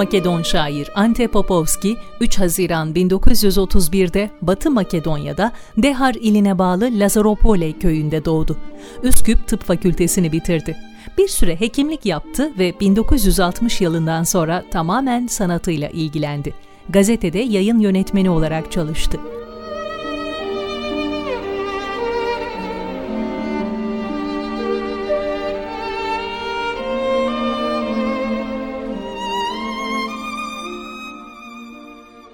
Makedon şair Ante Popovski 3 Haziran 1931'de Batı Makedonya'da Dehar iline bağlı Lazaropole köyünde doğdu. Üsküp Tıp Fakültesini bitirdi. Bir süre hekimlik yaptı ve 1960 yılından sonra tamamen sanatıyla ilgilendi. Gazetede yayın yönetmeni olarak çalıştı.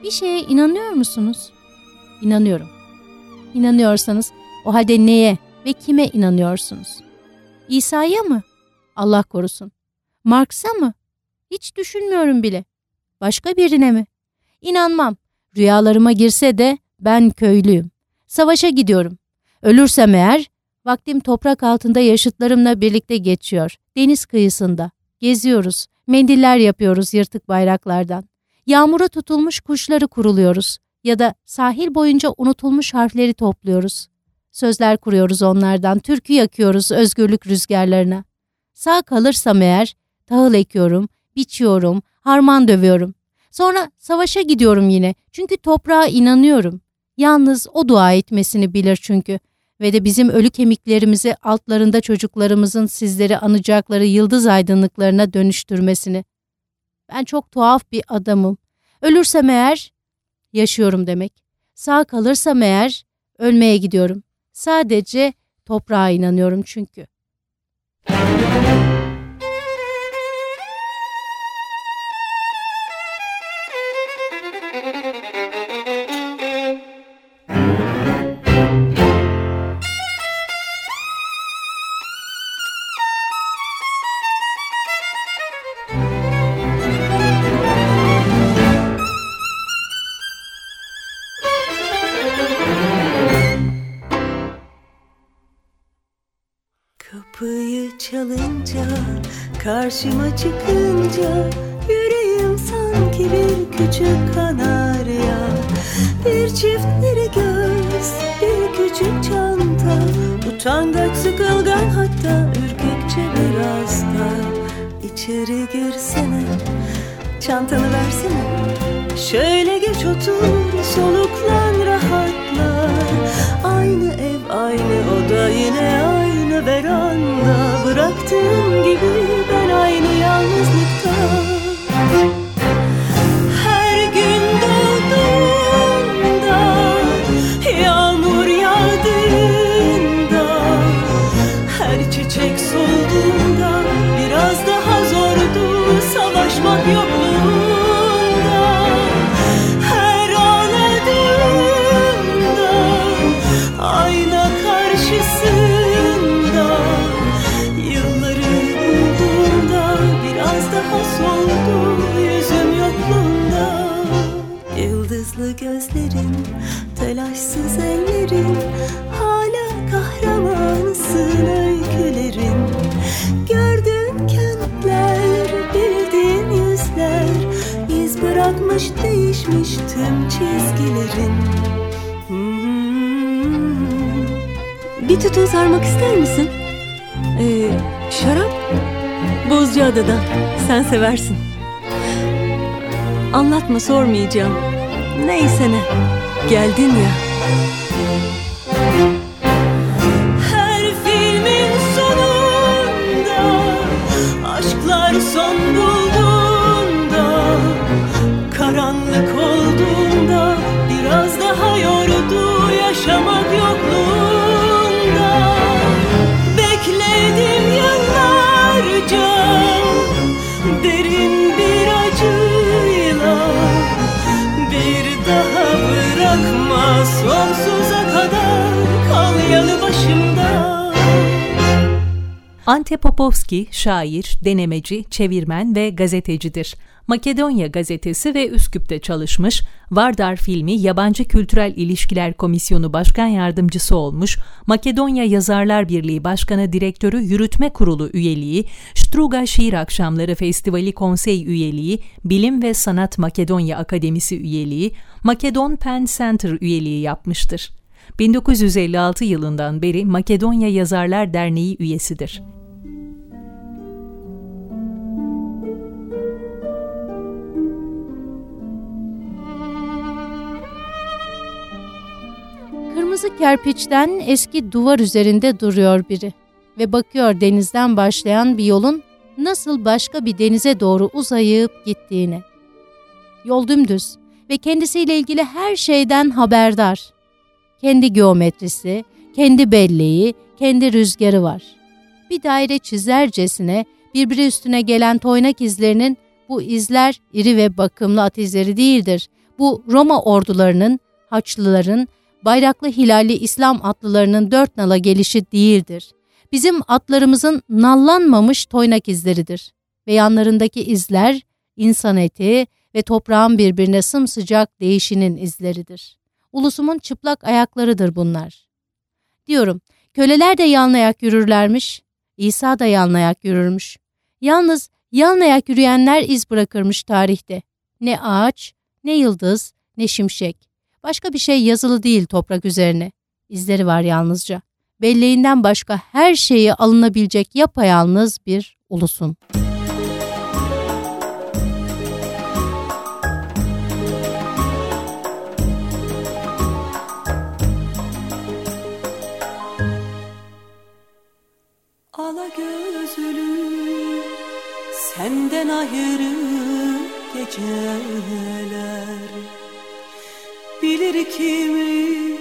Bir şeye inanıyor musunuz? İnanıyorum. İnanıyorsanız o halde neye ve kime inanıyorsunuz? İsa'ya mı? Allah korusun. Marx'a mı? Hiç düşünmüyorum bile. Başka birine mi? İnanmam. Rüyalarıma girse de ben köylüyüm. Savaşa gidiyorum. Ölürsem eğer vaktim toprak altında yaşıtlarımla birlikte geçiyor. Deniz kıyısında. Geziyoruz. Mendiller yapıyoruz yırtık bayraklardan. Yağmura tutulmuş kuşları kuruluyoruz ya da sahil boyunca unutulmuş harfleri topluyoruz. Sözler kuruyoruz onlardan, türkü yakıyoruz özgürlük rüzgarlarına. Sağ kalırsam eğer tahıl ekiyorum, biçiyorum, harman dövüyorum. Sonra savaşa gidiyorum yine çünkü toprağa inanıyorum. Yalnız o dua etmesini bilir çünkü ve de bizim ölü kemiklerimizi altlarında çocuklarımızın sizleri anacakları yıldız aydınlıklarına dönüştürmesini. Ben çok tuhaf bir adamım. Ölürsem eğer yaşıyorum demek. Sağ kalırsam eğer ölmeye gidiyorum. Sadece toprağa inanıyorum çünkü. Karşıma çıkınca Yüreğim sanki bir küçük kanarya Bir çiftleri göz, bir küçük çanta Utangaç sıkılgan hatta ürkekçe biraz da İçeri girsene, çantanı versene. Şöyle geç otur, soluklan rahatla. Aynı ev, aynı oda, yine aynı veranda. Bıraktığım gibi Sarmak ister misin? Ee, şarap? Bozcaada'dan. Sen seversin. Anlatma sormayacağım. Neyse ne. Geldin ya. Ante Popovski şair, denemeci, çevirmen ve gazetecidir. Makedonya gazetesi ve Üsküp'te çalışmış, Vardar filmi Yabancı Kültürel İlişkiler Komisyonu Başkan Yardımcısı olmuş, Makedonya Yazarlar Birliği Başkanı Direktörü Yürütme Kurulu üyeliği, Struga Şiir Akşamları Festivali Konsey üyeliği, Bilim ve Sanat Makedonya Akademisi üyeliği, Makedon Pen Center üyeliği yapmıştır. 1956 yılından beri Makedonya Yazarlar Derneği üyesidir. Kırmızı kerpiçten eski duvar üzerinde duruyor biri ve bakıyor denizden başlayan bir yolun nasıl başka bir denize doğru uzayıp gittiğine. Yol dümdüz ve kendisiyle ilgili her şeyden haberdar. Kendi geometrisi, kendi belleği, kendi rüzgarı var. Bir daire çizercesine birbiri üstüne gelen toynak izlerinin bu izler iri ve bakımlı at izleri değildir. Bu Roma ordularının, Haçlıların, bayraklı hilalli İslam atlılarının dört nala gelişi değildir. Bizim atlarımızın nallanmamış toynak izleridir. Ve yanlarındaki izler insan eti ve toprağın birbirine sımsıcak değişinin izleridir. Ulusumun çıplak ayaklarıdır bunlar. Diyorum, köleler de yalnayak yürürlermiş, İsa da yalnayak yürürmüş. Yalnız yalnayak yürüyenler iz bırakırmış tarihte. Ne ağaç, ne yıldız, ne şimşek. Başka bir şey yazılı değil toprak üzerine. İzleri var yalnızca. Belleğinden başka her şeyi alınabilecek yapayalnız bir ulusun. Ala gözlü senden ayrı geceler Bilir kimi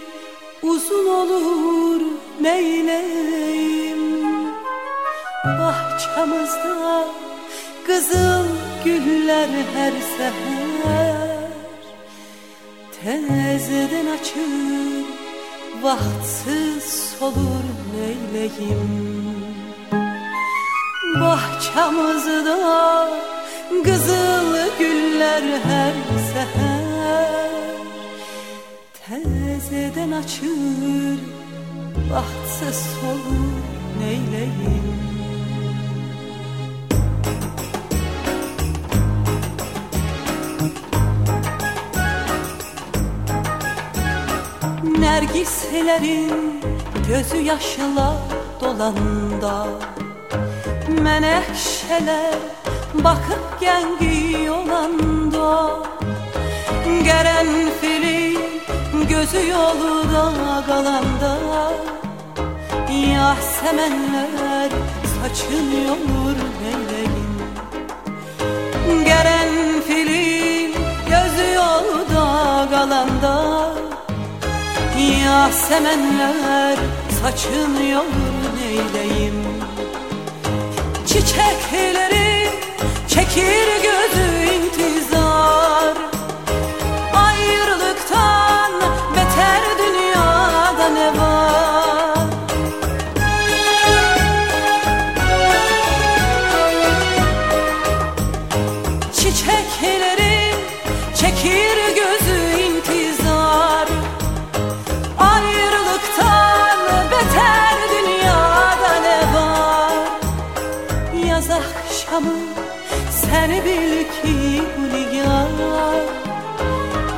uzun olur neyleyim. Bahçamızda kızıl güller her seher. Tezeden açır vaktsiz solur neyleyim. Bahçamızda kızıl güller her seher Tezeden açır Bahtsız solur neyleyim? Nergislerin gözü yaşla dolanda Menekşeler bakıp gengi olanda Gelen fili gözü yolda kalanda Yasemenler saçın yolur neyleyin Gelen filin gözü yolda kalanda Yasemenler saçın yolur neyleyim Çiçekleri çekir gözü seni bil ki bu nigar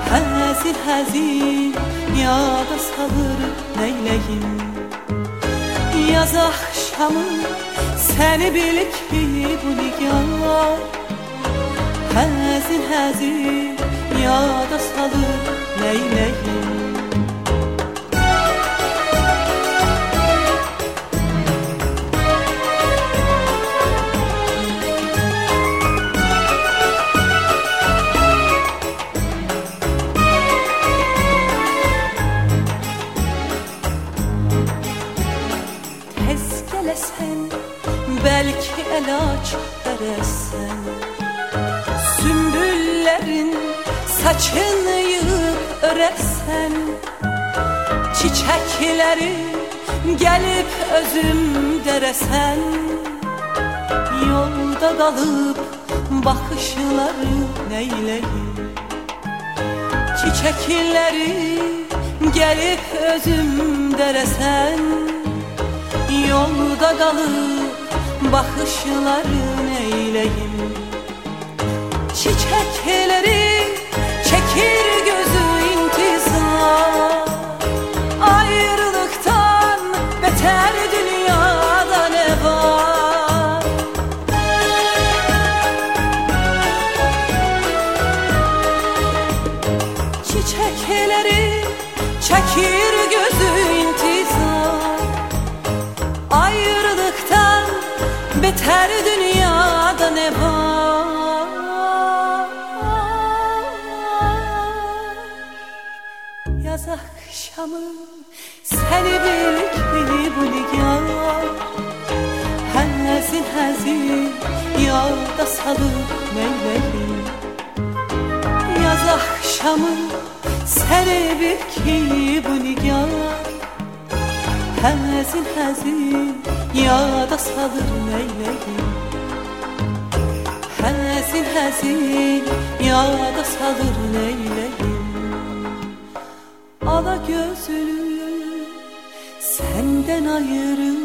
Hazin hazin yada salır neyleyim? Yaz akşamı seni bil ki bu nigar Hazin hazin yada salır neyleyim Gelesen belki elaç veresen Sümbüllerin saçını yığıp öresen Çiçekleri Gelip özüm deresen Yolda kalıp bakışları neyleyim? Çiçekleri gelip özüm deresen Yolda kalıp bakışları neyleyim? Çiçekleri çekir gözü akşamı seni bildi bu nigar Həzin həzin yada salıb meyveli. Yaz akşamı seni bildi bu nigar Həzin həzin yada salır meyveli. Həzin həzin yada salır neyleyim Ala gözlü senden ayrı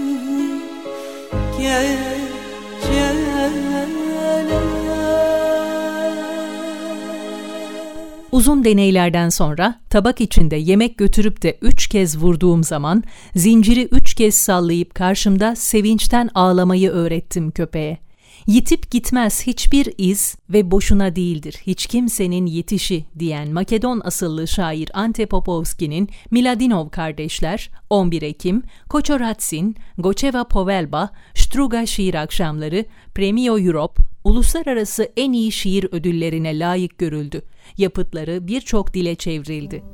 Uzun deneylerden sonra tabak içinde yemek götürüp de üç kez vurduğum zaman zinciri üç kez sallayıp karşımda sevinçten ağlamayı öğrettim köpeğe. Yitip gitmez hiçbir iz ve boşuna değildir hiç kimsenin yetişi diyen Makedon asıllı şair Ante Popovski'nin Miladinov kardeşler 11 Ekim, Koçoratsin, Goçeva Povelba, Struga Şiir Akşamları, Premio Europe, uluslararası en iyi şiir ödüllerine layık görüldü. Yapıtları birçok dile çevrildi.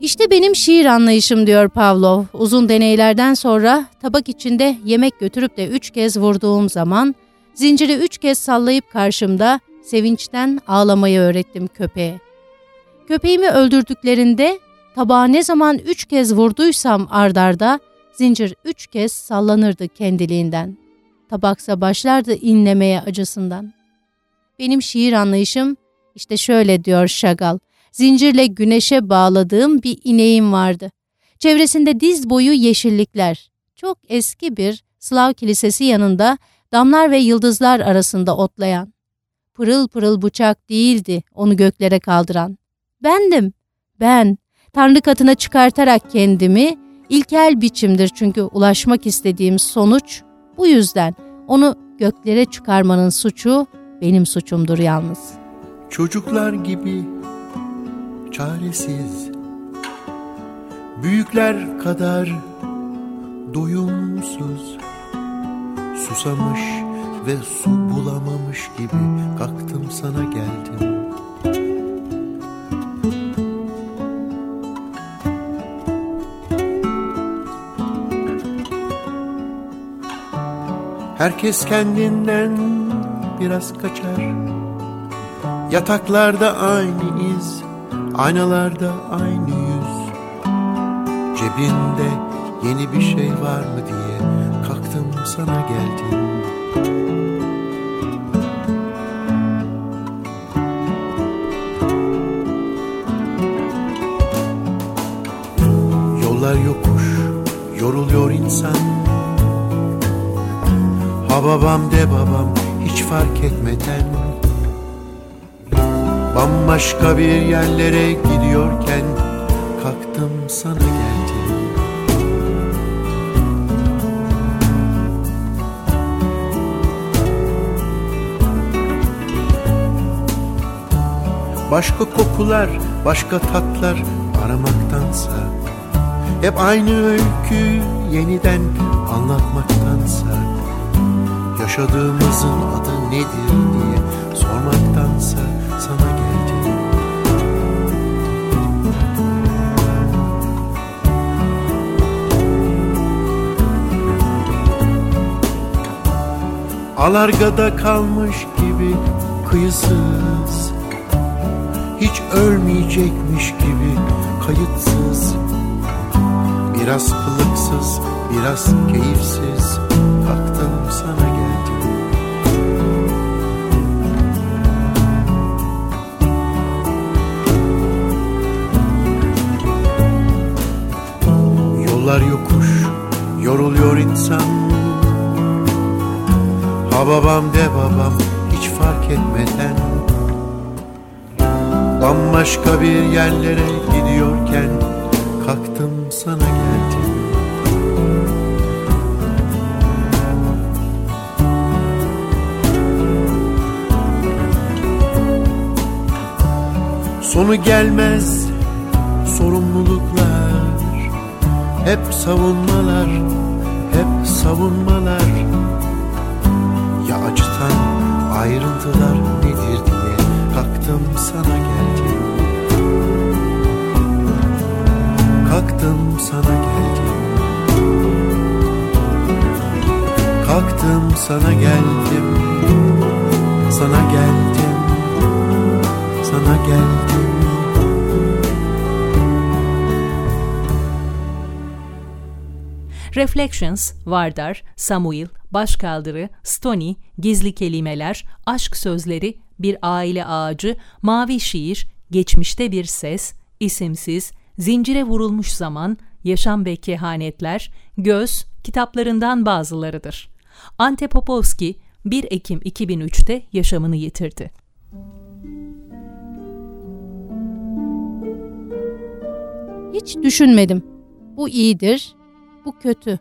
İşte benim şiir anlayışım diyor Pavlov. Uzun deneylerden sonra tabak içinde yemek götürüp de üç kez vurduğum zaman zinciri üç kez sallayıp karşımda sevinçten ağlamayı öğrettim köpeğe. Köpeğimi öldürdüklerinde tabağa ne zaman üç kez vurduysam ardarda zincir üç kez sallanırdı kendiliğinden. Tabaksa başlardı inlemeye acısından. Benim şiir anlayışım işte şöyle diyor Şagal zincirle güneşe bağladığım bir ineğim vardı. Çevresinde diz boyu yeşillikler. Çok eski bir Slav kilisesi yanında damlar ve yıldızlar arasında otlayan. Pırıl pırıl bıçak değildi onu göklere kaldıran. Bendim, ben. Tanrı katına çıkartarak kendimi, ilkel biçimdir çünkü ulaşmak istediğim sonuç. Bu yüzden onu göklere çıkarmanın suçu benim suçumdur yalnız. Çocuklar gibi çaresiz. Büyükler kadar doyumsuz Susamış ve su bulamamış gibi kalktım sana geldim. Herkes kendinden biraz kaçar. Yataklarda aynı iz Aynalarda aynı yüz. Cebinde yeni bir şey var mı diye Kalktım sana geldim. Yollar yokuş Yoruluyor insan. Ha babam de babam Hiç fark etmeden Bambaşka bir yerlere gidiyorken kalktım sana geldim. Başka kokular, başka tatlar aramaktansa Hep aynı öykü yeniden anlatmaktansa Yaşadığımızın adı nedir diye sormaktansa Alargada kalmış gibi kıyısız. Hiç ölmeyecekmiş gibi kayıtsız. Biraz kılıksız, biraz keyifsiz. Kalktım sana geldim. Yollar yokuş, yoruluyor insan Ha babam de babam hiç fark etmeden. Bambaşka bir yerlere gidiyorken Kalktım sana geldim. Sonu gelmez sorumluluklar. Hep savunmalar, hep savunmalar Ya acıtan ayrıntılar nedir diye Kalktım sana geldim. Kalktım sana geldim. Kalktım sana geldim. Sana geldim. Sana geldim. Reflections, Vardar, Samuel, Başkaldırı, Stony, Gizli Kelimeler, Aşk Sözleri, Bir Aile Ağacı, Mavi Şiir, Geçmişte Bir Ses, İsimsiz, Zincire Vurulmuş Zaman, Yaşam ve Kehanetler, Göz kitaplarından bazılarıdır. Ante Popovski 1 Ekim 2003'te yaşamını yitirdi. Hiç düşünmedim. Bu iyidir, bu kötü.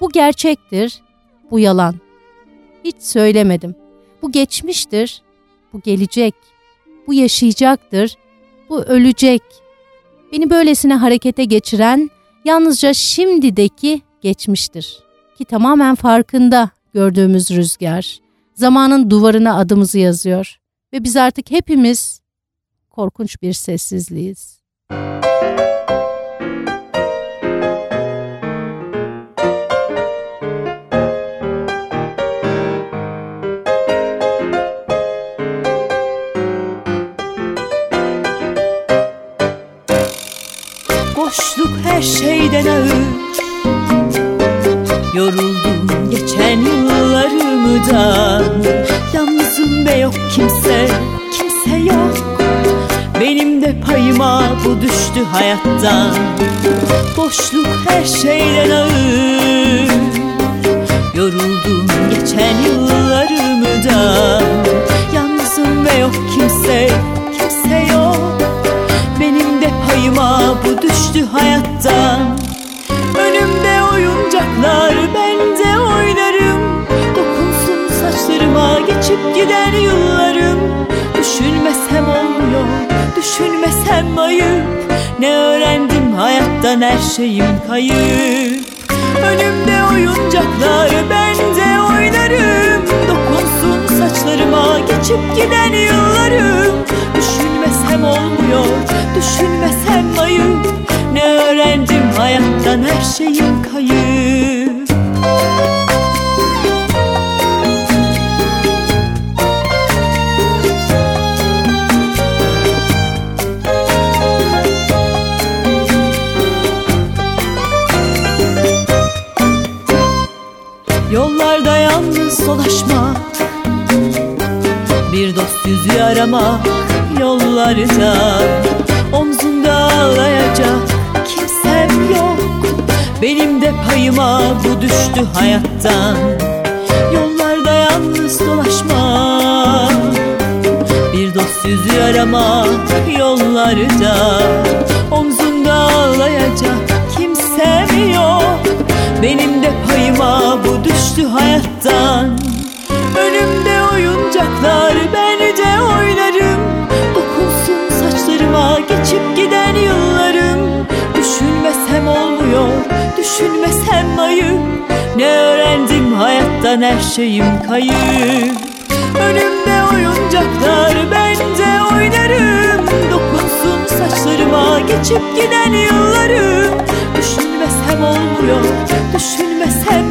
Bu gerçektir, bu yalan. Hiç söylemedim. Bu geçmiştir, bu gelecek. Bu yaşayacaktır, bu ölecek. Beni böylesine harekete geçiren yalnızca şimdideki geçmiştir. Ki tamamen farkında gördüğümüz rüzgar. Zamanın duvarına adımızı yazıyor. Ve biz artık hepimiz korkunç bir sessizliğiz. Boşluk her şeyden ağır. Yoruldum geçen yıllarımdan. Yalnızım ve yok kimse, kimse yok. Benim de payıma bu düştü hayattan. Boşluk her şeyden ağır. Yoruldum geçen yıllarımdan giden yıllarım. Düşünmesem olmuyor, düşünmesem ayıp. Ne öğrendim hayattan her şeyim kayıp. Önümde oyuncaklar ben de oynarım. Dokunsun saçlarıma geçip giden yıllarım. Düşünmesem olmuyor, düşünmesem ayıp. Ne öğrendim hayattan her şeyim kayıp dolaşmak Bir dost yüzü aramak yollarda Omzunda ağlayacak kimsem yok. Benim de payıma bu düştü hayattan. Yollarda yalnız dolaşmak Bir dost yüzü aramak yollarda Omzunda ağlayacak kimsem yok. Benim de payıma bu düştü hayattan Önümde oyuncaklar ben de oynarım. Dokunsun saçlarıma geçip giden yıllarım. Düşünmesem olmuyor, düşünmesem ayıp. Ne öğrendim hayattan her şeyim kayıp. Önümde oyuncaklar ben de oynarım. Dokunsun saçlarıma geçip giden yıllarım. Düşünmesem olmuyor, düşünmesem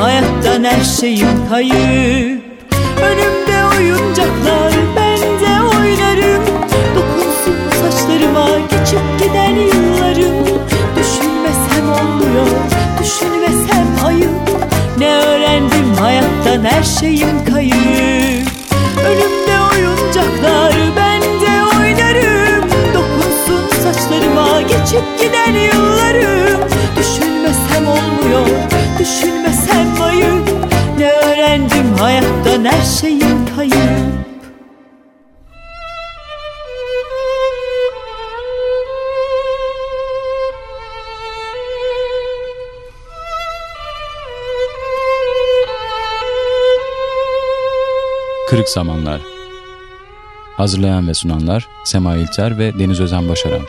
hayattan her şeyim kayıp Önümde oyuncaklar ben de oynarım. Dokunsun saçlarıma geçip giden yıllarım. Düşünmesem olmuyor düşünmesem ayıp Ne öğrendim hayattan her şeyim kayıp Önümde oyuncaklar ben de oynarım. Dokunsun saçlarıma geçip giden yıllarım. Düşünmesem olmuyor düşün hayattan her şeyim kayıp Kırık Zamanlar Hazırlayan ve sunanlar Sema İlter ve Deniz Özen Başaran